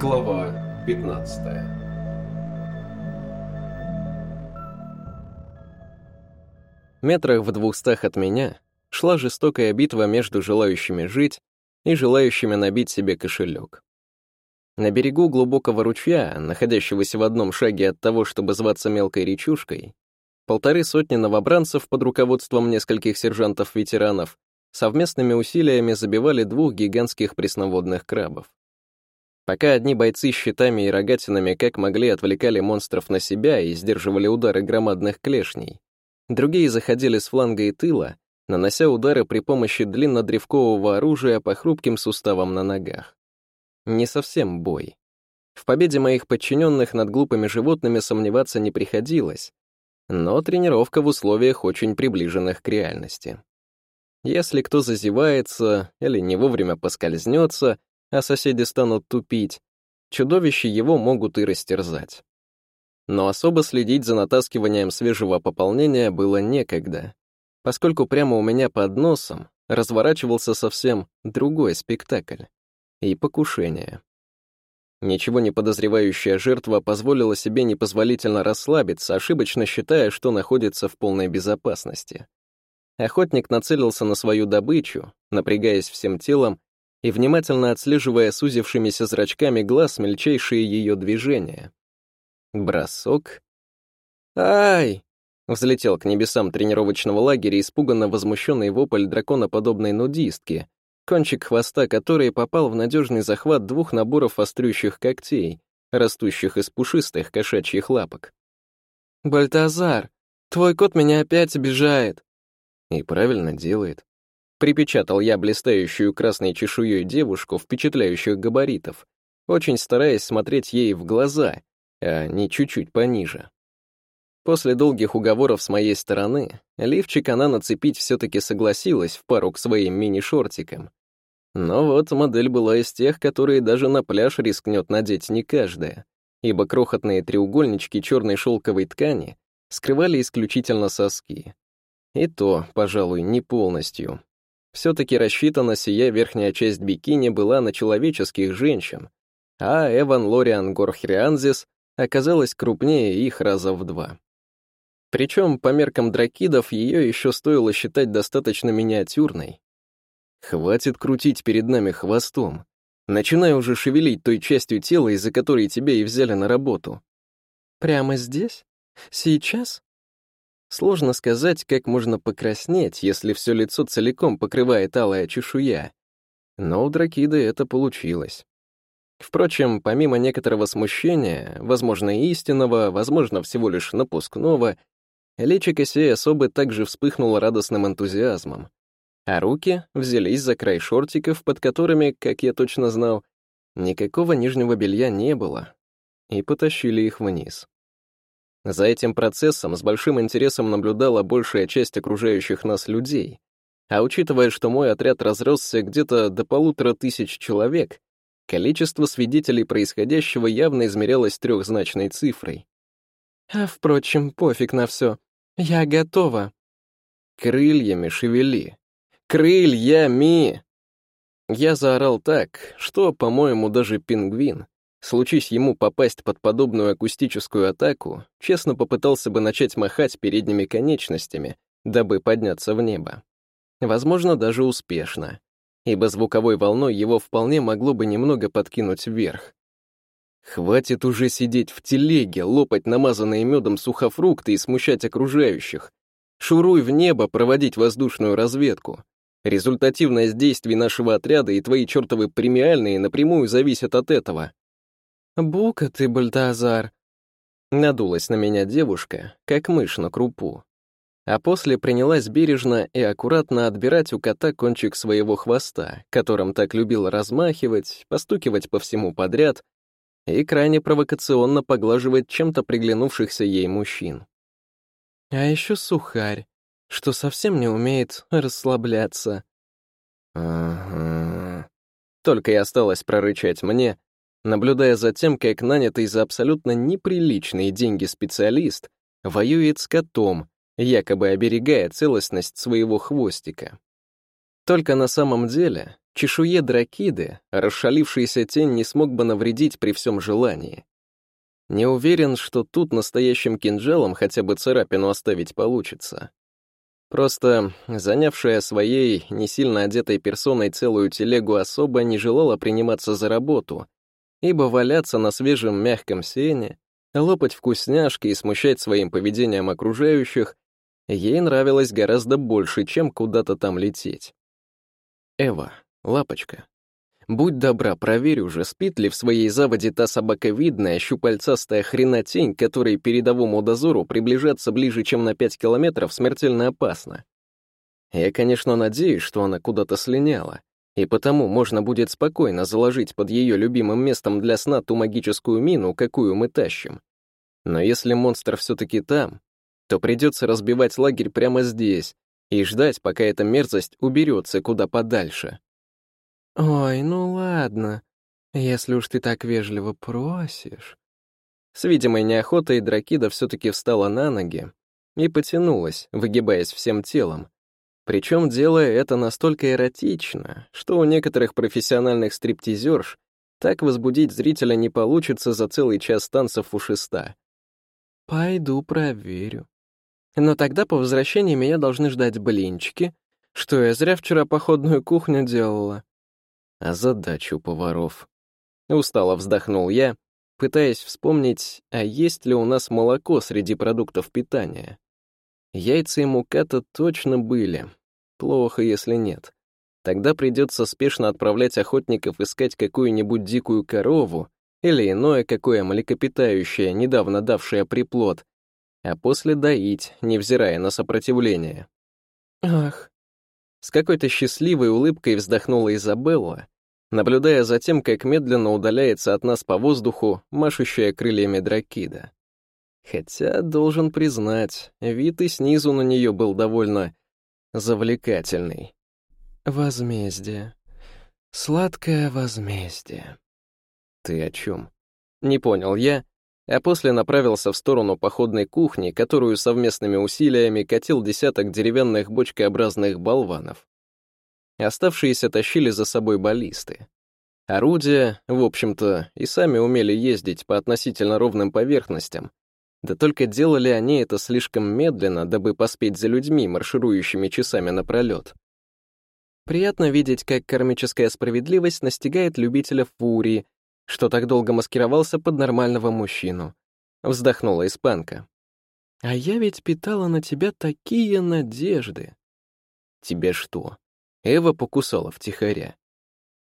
Глава 15 Метрах в двухстах от меня шла жестокая битва между желающими жить и желающими набить себе кошелек. На берегу глубокого ручья, находящегося в одном шаге от того, чтобы зваться мелкой речушкой, полторы сотни новобранцев под руководством нескольких сержантов-ветеранов совместными усилиями забивали двух гигантских пресноводных крабов. Пока одни бойцы с щитами и рогатинами как могли отвлекали монстров на себя и сдерживали удары громадных клешней, другие заходили с фланга и тыла, нанося удары при помощи длиннодревкового оружия по хрупким суставам на ногах. Не совсем бой. В победе моих подчиненных над глупыми животными сомневаться не приходилось, но тренировка в условиях очень приближенных к реальности. Если кто зазевается или не вовремя поскользнется, а соседи станут тупить, чудовища его могут и растерзать. Но особо следить за натаскиванием свежего пополнения было некогда, поскольку прямо у меня под носом разворачивался совсем другой спектакль и покушение. Ничего не подозревающая жертва позволила себе непозволительно расслабиться, ошибочно считая, что находится в полной безопасности. Охотник нацелился на свою добычу, напрягаясь всем телом и внимательно отслеживая сузившимися зрачками глаз мельчайшие ее движения. Бросок. «Ай!» — взлетел к небесам тренировочного лагеря испуганно возмущенный вопль драконоподобной нудистки, кончик хвоста которой попал в надежный захват двух наборов острющих когтей, растущих из пушистых кошачьих лапок. «Бальтазар, твой кот меня опять обижает!» И правильно делает. Припечатал я блистающую красной чешуей девушку впечатляющих габаритов, очень стараясь смотреть ей в глаза, а не чуть-чуть пониже. После долгих уговоров с моей стороны, лифчик она нацепить все-таки согласилась в пару к своим мини-шортикам. Но вот модель была из тех, которые даже на пляж рискнет надеть не каждая, ибо крохотные треугольнички черной шелковой ткани скрывали исключительно соски. И то, пожалуй, не полностью, все-таки рассчитана сия верхняя часть бикини была на человеческих женщин, а Эван Лориан Горхрианзис оказалась крупнее их раза в два. Причем, по меркам дракидов, ее еще стоило считать достаточно миниатюрной. Хватит крутить перед нами хвостом. Начинай уже шевелить той частью тела, из-за которой тебя и взяли на работу. Прямо здесь? Сейчас? Сложно сказать, как можно покраснеть, если все лицо целиком покрывает алая чешуя. Но у Дракиды это получилось. Впрочем, помимо некоторого смущения, возможно, истинного, возможно, всего лишь напускного, личико сей особы также вспыхнуло радостным энтузиазмом. А руки взялись за край шортиков, под которыми, как я точно знал, никакого нижнего белья не было, и потащили их вниз. За этим процессом с большим интересом наблюдала большая часть окружающих нас людей. А учитывая, что мой отряд разросся где-то до полутора тысяч человек, количество свидетелей происходящего явно измерялось трехзначной цифрой. А, впрочем, пофиг на все. Я готова. Крыльями шевели. Крыльями! Я заорал так, что, по-моему, даже пингвин, Случись ему попасть под подобную акустическую атаку, честно попытался бы начать махать передними конечностями, дабы подняться в небо. Возможно, даже успешно, ибо звуковой волной его вполне могло бы немного подкинуть вверх. Хватит уже сидеть в телеге, лопать намазанные медом сухофрукты и смущать окружающих. Шуруй в небо проводить воздушную разведку. Результативность действий нашего отряда и твои чертовы премиальные напрямую зависят от этого. «Бука ты, Бальтазар!» Надулась на меня девушка, как мышь на крупу. А после принялась бережно и аккуратно отбирать у кота кончик своего хвоста, которым так любил размахивать, постукивать по всему подряд и крайне провокационно поглаживать чем-то приглянувшихся ей мужчин. А еще сухарь, что совсем не умеет расслабляться. Ага. Только и осталось прорычать мне, наблюдая за тем, как нанятый за абсолютно неприличные деньги специалист воюет с котом, якобы оберегая целостность своего хвостика. Только на самом деле чешуе дракиды расшалившийся тень не смог бы навредить при всем желании. Не уверен, что тут настоящим кинжалом хотя бы царапину оставить получится. Просто занявшая своей, не сильно одетой персоной целую телегу особо не желала приниматься за работу, ибо валяться на свежем мягком сене, лопать вкусняшки и смущать своим поведением окружающих ей нравилось гораздо больше, чем куда-то там лететь. Эва, лапочка, будь добра, проверь уже, спит ли в своей заводе та собаковидная, щупальцастая хренотень, которой передовому дозору приближаться ближе, чем на пять километров, смертельно опасно. Я, конечно, надеюсь, что она куда-то слиняла, и потому можно будет спокойно заложить под ее любимым местом для сна ту магическую мину, какую мы тащим. Но если монстр все-таки там, то придется разбивать лагерь прямо здесь, и ждать, пока эта мерзость уберется куда подальше. «Ой, ну ладно, если уж ты так вежливо просишь». С видимой неохотой Дракида все-таки встала на ноги и потянулась, выгибаясь всем телом. Причем делая это настолько эротично, что у некоторых профессиональных стриптизерш так возбудить зрителя не получится за целый час танцев у шеста. «Пойду проверю», но тогда по возвращении меня должны ждать блинчики, что я зря вчера походную кухню делала. А задачу поваров. Устало вздохнул я, пытаясь вспомнить, а есть ли у нас молоко среди продуктов питания. Яйца и мука-то точно были. Плохо, если нет. Тогда придется спешно отправлять охотников искать какую-нибудь дикую корову или иное какое млекопитающее, недавно давшее приплод, а после доить, невзирая на сопротивление. Ах. С какой-то счастливой улыбкой вздохнула Изабелла, наблюдая за тем, как медленно удаляется от нас по воздуху машущая крыльями дракида. Хотя, должен признать, вид и снизу на нее был довольно завлекательный. Возмездие. Сладкое возмездие. Ты о чем? Не понял я, а после направился в сторону походной кухни, которую совместными усилиями катил десяток деревянных бочкообразных болванов. Оставшиеся тащили за собой баллисты. Орудия, в общем-то, и сами умели ездить по относительно ровным поверхностям, да только делали они это слишком медленно, дабы поспеть за людьми, марширующими часами напролет. Приятно видеть, как кармическая справедливость настигает любителя фурии, что так долго маскировался под нормального мужчину. Вздохнула испанка. «А я ведь питала на тебя такие надежды». «Тебе что?» Эва покусала втихаря.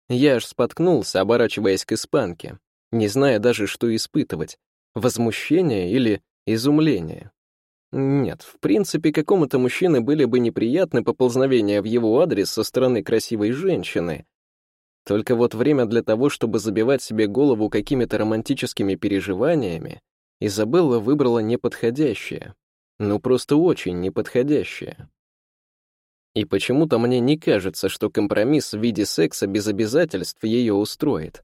Я аж споткнулся, оборачиваясь к испанке, не зная даже, что испытывать — возмущение или изумление. Нет, в принципе, какому-то мужчине были бы неприятны поползновения в его адрес со стороны красивой женщины, только вот время для того, чтобы забивать себе голову какими-то романтическими переживаниями, Изабелла выбрала неподходящее. Ну, просто очень неподходящее. И почему-то мне не кажется, что компромисс в виде секса без обязательств ее устроит.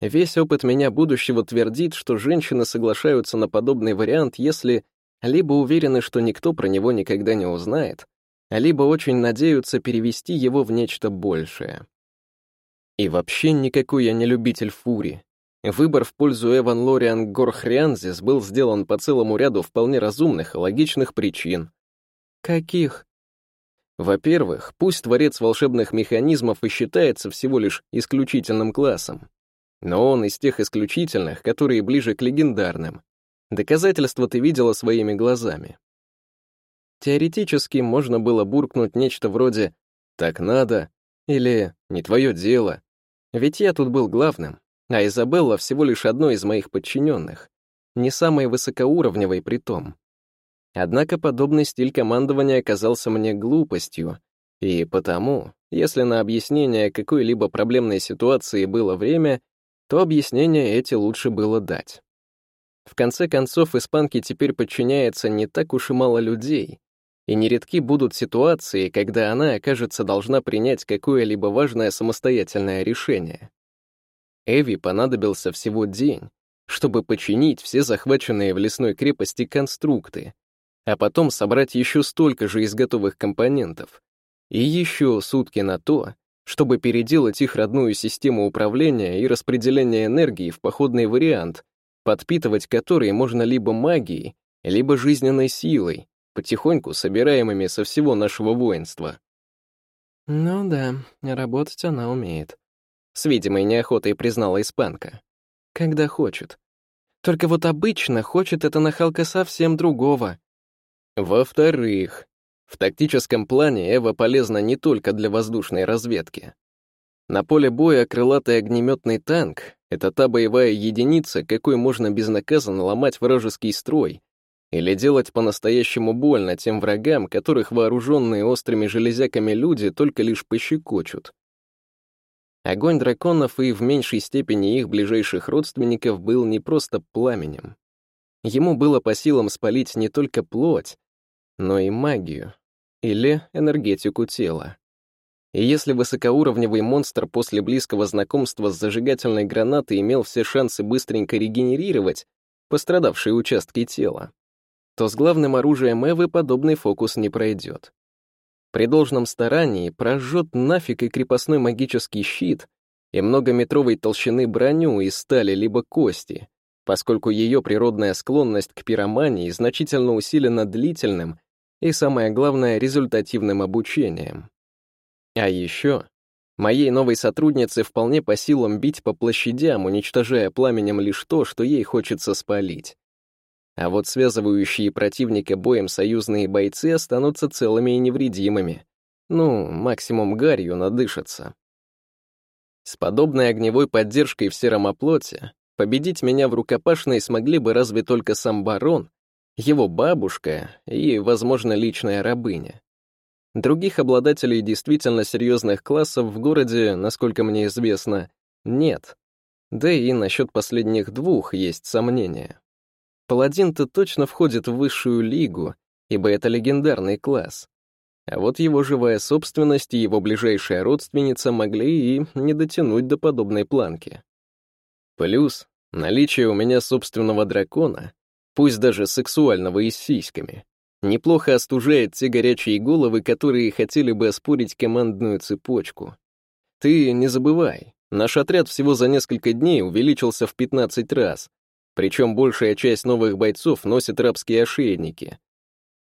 Весь опыт меня будущего твердит, что женщины соглашаются на подобный вариант, если либо уверены, что никто про него никогда не узнает, либо очень надеются перевести его в нечто большее. И вообще никакой я не любитель фури. Выбор в пользу Эван Лориан Горхрианзис был сделан по целому ряду вполне разумных и логичных причин. Каких? Во-первых, пусть творец волшебных механизмов и считается всего лишь исключительным классом, но он из тех исключительных, которые ближе к легендарным. Доказательства ты видела своими глазами. Теоретически можно было буркнуть нечто вроде «так надо» или «не твое дело», ведь я тут был главным, а Изабелла всего лишь одной из моих подчиненных, не самой высокоуровневой при том. Однако подобный стиль командования оказался мне глупостью, и потому, если на объяснение какой-либо проблемной ситуации было время, то объяснения эти лучше было дать. В конце концов, испанке теперь подчиняется не так уж и мало людей, и нередки будут ситуации, когда она, окажется, должна принять какое-либо важное самостоятельное решение. Эви понадобился всего день, чтобы починить все захваченные в лесной крепости конструкты, а потом собрать еще столько же из готовых компонентов, И еще сутки на то, чтобы переделать их родную систему управления и распределения энергии в походный вариант, подпитывать который можно либо магией, либо жизненной силой, потихоньку собираемыми со всего нашего воинства. «Ну да, работать она умеет», — с видимой неохотой признала испанка. «Когда хочет. Только вот обычно хочет эта нахалка совсем другого». Во-вторых, в тактическом плане Эва полезна не только для воздушной разведки. На поле боя крылатый огнеметный танк — это та боевая единица, какой можно безнаказанно ломать вражеский строй или делать по-настоящему больно тем врагам, которых вооруженные острыми железяками люди только лишь пощекочут. Огонь драконов и в меньшей степени их ближайших родственников был не просто пламенем. Ему было по силам спалить не только плоть, но и магию или энергетику тела. И если высокоуровневый монстр после близкого знакомства с зажигательной гранатой имел все шансы быстренько регенерировать пострадавшие участки тела, то с главным оружием Эвы подобный фокус не пройдет. При должном старании прожжет нафиг и крепостной магический щит, и многометровой толщины броню из стали либо кости, поскольку ее природная склонность к пиромании значительно усилена длительным и, самое главное, результативным обучением. А еще моей новой сотруднице вполне по силам бить по площадям, уничтожая пламенем лишь то, что ей хочется спалить а вот связывающие противника боем союзные бойцы останутся целыми и невредимыми. Ну, максимум гарью надышатся. С подобной огневой поддержкой в сером оплоте победить меня в рукопашной смогли бы разве только сам барон, его бабушка и, возможно, личная рабыня. Других обладателей действительно серьезных классов в городе, насколько мне известно, нет. Да и насчет последних двух есть сомнения. Паладин-то точно входит в высшую лигу, ибо это легендарный класс. А вот его живая собственность и его ближайшая родственница могли и не дотянуть до подобной планки. Плюс наличие у меня собственного дракона, пусть даже сексуального и с сиськами, неплохо остужает те горячие головы, которые хотели бы оспорить командную цепочку. Ты не забывай, наш отряд всего за несколько дней увеличился в 15 раз, причем большая часть новых бойцов носит рабские ошейники.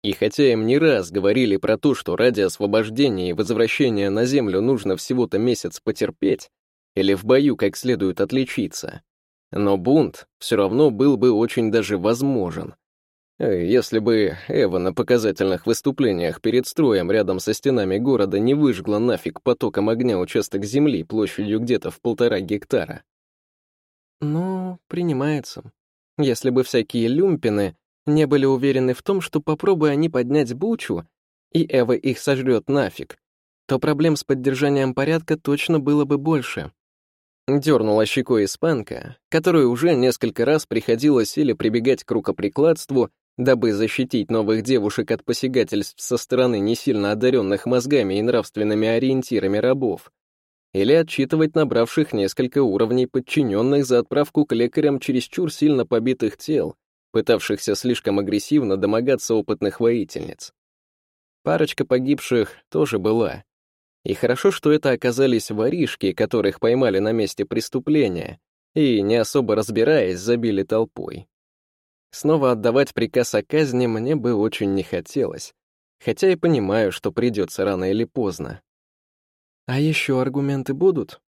И хотя им не раз говорили про то, что ради освобождения и возвращения на землю нужно всего-то месяц потерпеть, или в бою как следует отличиться, но бунт все равно был бы очень даже возможен. Если бы Эва на показательных выступлениях перед строем рядом со стенами города не выжгла нафиг потоком огня участок земли площадью где-то в полтора гектара. Ну, принимается. Если бы всякие люмпины не были уверены в том, что попробуя они поднять бучу, и Эва их сожрет нафиг, то проблем с поддержанием порядка точно было бы больше. Дернула щекой испанка, которой уже несколько раз приходилось или прибегать к рукоприкладству, дабы защитить новых девушек от посягательств со стороны не сильно одаренных мозгами и нравственными ориентирами рабов, или отчитывать набравших несколько уровней подчиненных за отправку к лекарям чересчур сильно побитых тел, пытавшихся слишком агрессивно домогаться опытных воительниц. Парочка погибших тоже была. И хорошо, что это оказались воришки, которых поймали на месте преступления, и, не особо разбираясь, забили толпой. Снова отдавать приказ о казни мне бы очень не хотелось, хотя и понимаю, что придется рано или поздно. А еще аргументы будут?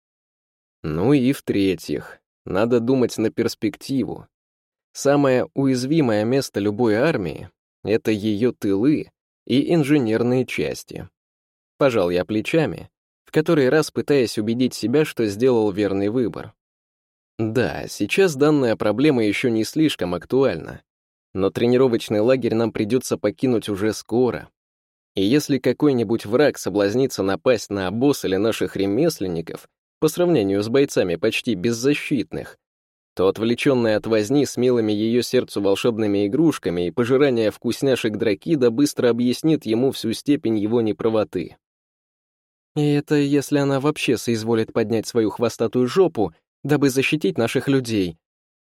Ну и в-третьих, надо думать на перспективу. Самое уязвимое место любой армии — это ее тылы и инженерные части. Пожал я плечами, в который раз пытаясь убедить себя, что сделал верный выбор. Да, сейчас данная проблема еще не слишком актуальна, но тренировочный лагерь нам придется покинуть уже скоро, и если какой-нибудь враг соблазнится напасть на обоз или наших ремесленников, по сравнению с бойцами почти беззащитных, то отвлеченная от возни с милыми ее сердцу волшебными игрушками и пожирание вкусняшек Дракида быстро объяснит ему всю степень его неправоты. И это если она вообще соизволит поднять свою хвостатую жопу, дабы защитить наших людей,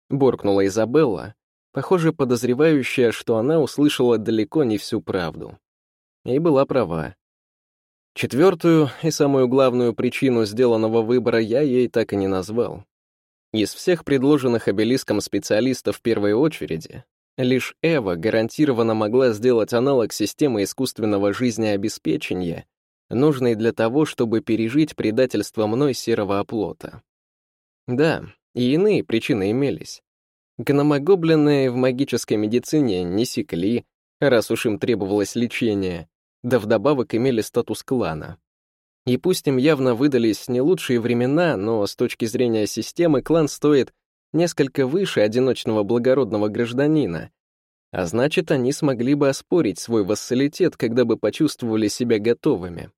буркнула Изабелла, похоже, подозревающая, что она услышала далеко не всю правду. И была права. Четвертую и самую главную причину сделанного выбора я ей так и не назвал. Из всех предложенных обелиском специалистов в первой очереди, лишь Эва гарантированно могла сделать аналог системы искусственного жизнеобеспечения, нужной для того, чтобы пережить предательство мной серого оплота. Да, и иные причины имелись. Гномогоблины в магической медицине не секли, раз уж им требовалось лечение, да вдобавок имели статус клана. И пусть им явно выдались не лучшие времена, но с точки зрения системы клан стоит несколько выше одиночного благородного гражданина, а значит, они смогли бы оспорить свой вассалитет, когда бы почувствовали себя готовыми.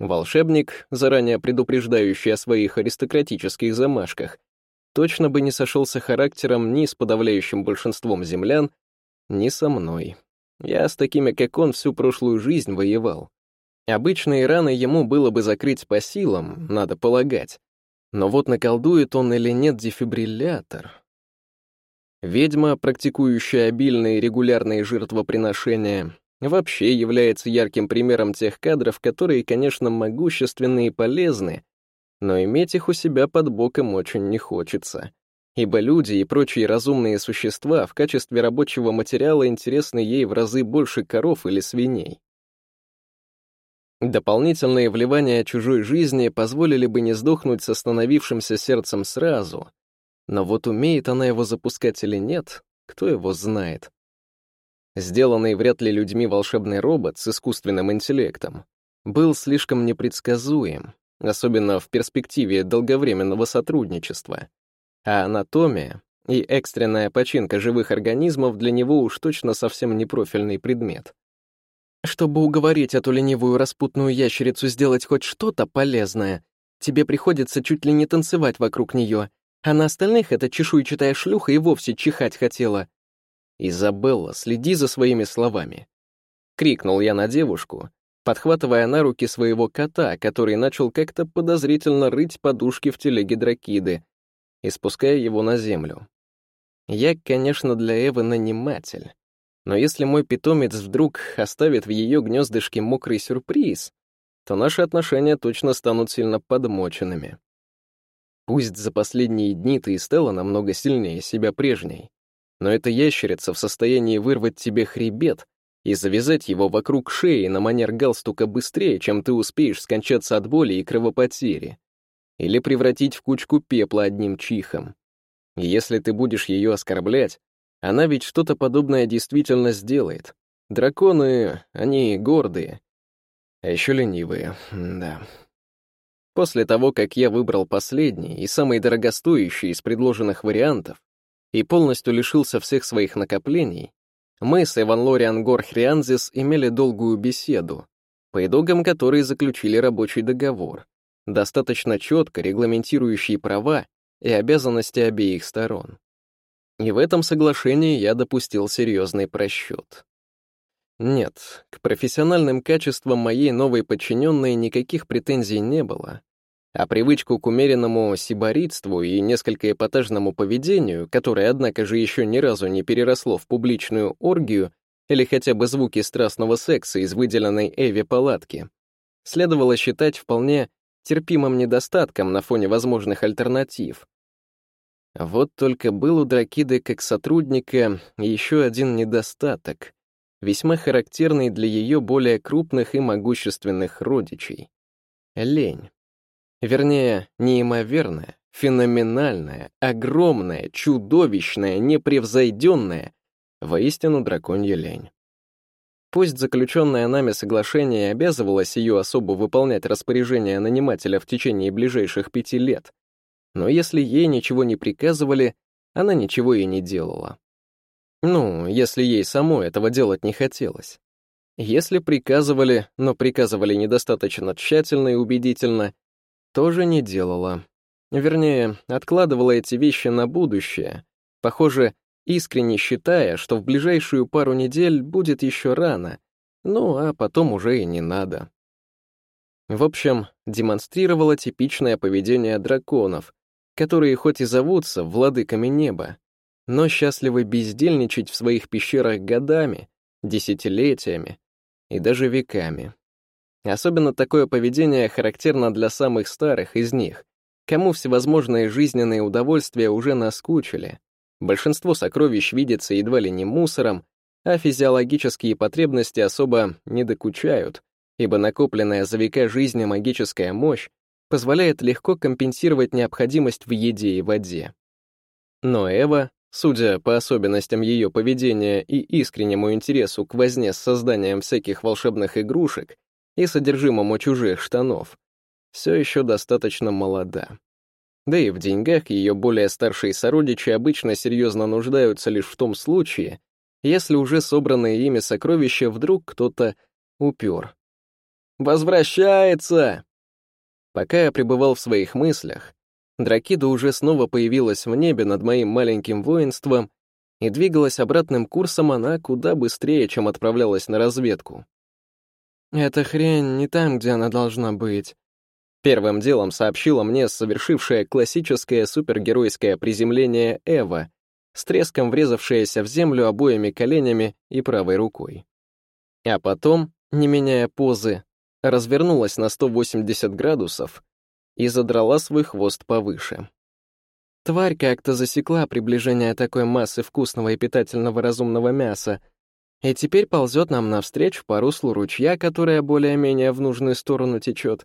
Волшебник, заранее предупреждающий о своих аристократических замашках, точно бы не сошелся характером ни с подавляющим большинством землян, ни со мной. Я с такими, как он, всю прошлую жизнь воевал. Обычные раны ему было бы закрыть по силам, надо полагать. Но вот наколдует он или нет дефибриллятор. Ведьма, практикующая обильные регулярные жертвоприношения, вообще является ярким примером тех кадров, которые, конечно, могущественны и полезны, но иметь их у себя под боком очень не хочется ибо люди и прочие разумные существа в качестве рабочего материала интересны ей в разы больше коров или свиней. Дополнительные вливания чужой жизни позволили бы не сдохнуть с остановившимся сердцем сразу, но вот умеет она его запускать или нет, кто его знает. Сделанный вряд ли людьми волшебный робот с искусственным интеллектом был слишком непредсказуем, особенно в перспективе долговременного сотрудничества а анатомия и экстренная починка живых организмов для него уж точно совсем не профильный предмет. Чтобы уговорить эту ленивую распутную ящерицу сделать хоть что-то полезное, тебе приходится чуть ли не танцевать вокруг нее, а на остальных эта чешуйчатая шлюха и вовсе чихать хотела. «Изабелла, следи за своими словами!» Крикнул я на девушку, подхватывая на руки своего кота, который начал как-то подозрительно рыть подушки в телеге дракиды, и спуская его на землю. Я, конечно, для Эвы наниматель, но если мой питомец вдруг оставит в ее гнездышке мокрый сюрприз, то наши отношения точно станут сильно подмоченными. Пусть за последние дни ты и стала намного сильнее себя прежней, но эта ящерица в состоянии вырвать тебе хребет и завязать его вокруг шеи на манер галстука быстрее, чем ты успеешь скончаться от боли и кровопотери или превратить в кучку пепла одним чихом. И если ты будешь ее оскорблять, она ведь что-то подобное действительно сделает. Драконы, они гордые. А еще ленивые, да. После того, как я выбрал последний и самый дорогостоящий из предложенных вариантов и полностью лишился всех своих накоплений, мы с Эван Лориан Горхрианзис имели долгую беседу, по итогам которой заключили рабочий договор, достаточно четко регламентирующий права и обязанности обеих сторон. И в этом соглашении я допустил серьезный просчет. Нет, к профессиональным качествам моей новой подчиненной никаких претензий не было, а привычку к умеренному сиборитству и несколько эпатажному поведению, которое, однако же, еще ни разу не переросло в публичную оргию или хотя бы звуки страстного секса из выделенной Эви палатки, следовало считать вполне терпимым недостатком на фоне возможных альтернатив. Вот только был у Дракиды как сотрудника еще один недостаток, весьма характерный для ее более крупных и могущественных родичей — лень. Вернее, неимоверная, феноменальная, огромная, чудовищная, непревзойденная, воистину драконья лень. Пусть заключенное нами соглашение обязывалось ее особо выполнять распоряжения нанимателя в течение ближайших пяти лет, но если ей ничего не приказывали, она ничего и не делала. Ну, если ей самой этого делать не хотелось. Если приказывали, но приказывали недостаточно тщательно и убедительно, тоже не делала. Вернее, откладывала эти вещи на будущее. Похоже, искренне считая, что в ближайшую пару недель будет еще рано, ну а потом уже и не надо. В общем, демонстрировала типичное поведение драконов, которые хоть и зовутся владыками неба, но счастливы бездельничать в своих пещерах годами, десятилетиями и даже веками. Особенно такое поведение характерно для самых старых из них, кому всевозможные жизненные удовольствия уже наскучили. Большинство сокровищ видится едва ли не мусором, а физиологические потребности особо не докучают, ибо накопленная за века жизни магическая мощь позволяет легко компенсировать необходимость в еде и воде. Но Эва, судя по особенностям ее поведения и искреннему интересу к возне с созданием всяких волшебных игрушек и содержимому чужих штанов, все еще достаточно молода. Да и в деньгах ее более старшие сородичи обычно серьезно нуждаются лишь в том случае, если уже собранные ими сокровища вдруг кто-то упер. «Возвращается!» Пока я пребывал в своих мыслях, Дракида уже снова появилась в небе над моим маленьким воинством и двигалась обратным курсом она куда быстрее, чем отправлялась на разведку. «Эта хрень не там, где она должна быть», Первым делом сообщила мне совершившее классическое супергеройское приземление Эва, с треском врезавшаяся в землю обоими коленями и правой рукой. А потом, не меняя позы, развернулась на 180 градусов и задрала свой хвост повыше. Тварь как-то засекла приближение такой массы вкусного и питательного разумного мяса, и теперь ползет нам навстречу по руслу ручья, которая более-менее в нужную сторону течет.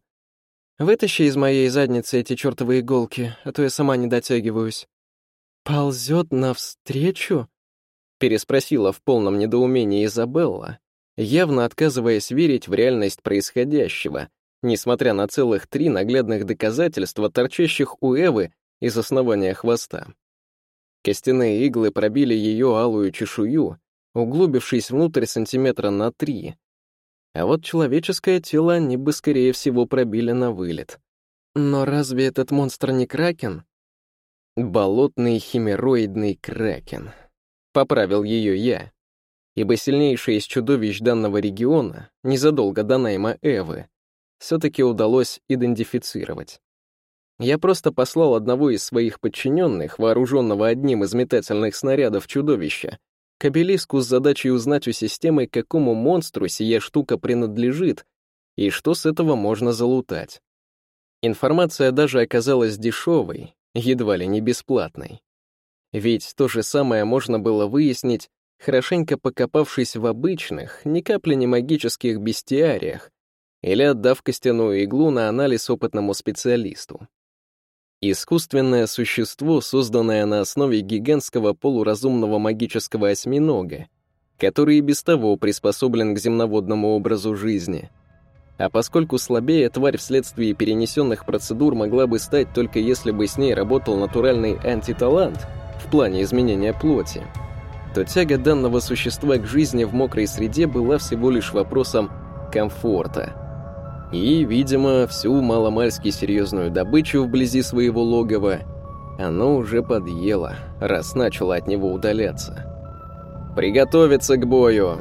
Вытащи из моей задницы эти чертовы иголки, а то я сама не дотягиваюсь. «Ползет навстречу?» — переспросила в полном недоумении Изабелла, явно отказываясь верить в реальность происходящего, несмотря на целых три наглядных доказательства, торчащих у Эвы из основания хвоста. Костяные иглы пробили ее алую чешую, углубившись внутрь сантиметра на три. А вот человеческое тело они бы, скорее всего, пробили на вылет. Но разве этот монстр не кракен? Болотный химероидный кракен. Поправил ее я. Ибо сильнейшее из чудовищ данного региона, незадолго до найма Эвы, все-таки удалось идентифицировать. Я просто послал одного из своих подчиненных, вооруженного одним из метательных снарядов чудовища, к обелиску с задачей узнать у системы, какому монстру сия штука принадлежит и что с этого можно залутать. Информация даже оказалась дешевой, едва ли не бесплатной. Ведь то же самое можно было выяснить, хорошенько покопавшись в обычных, ни капли не магических бестиариях, или отдав костяную иглу на анализ опытному специалисту. Искусственное существо, созданное на основе гигантского полуразумного магического осьминога, который и без того приспособлен к земноводному образу жизни — а поскольку слабее, тварь вследствие перенесенных процедур могла бы стать только если бы с ней работал натуральный антиталант в плане изменения плоти, то тяга данного существа к жизни в мокрой среде была всего лишь вопросом комфорта. И, видимо, всю маломальски серьезную добычу вблизи своего логова оно уже подъело, раз начало от него удаляться. «Приготовиться к бою!»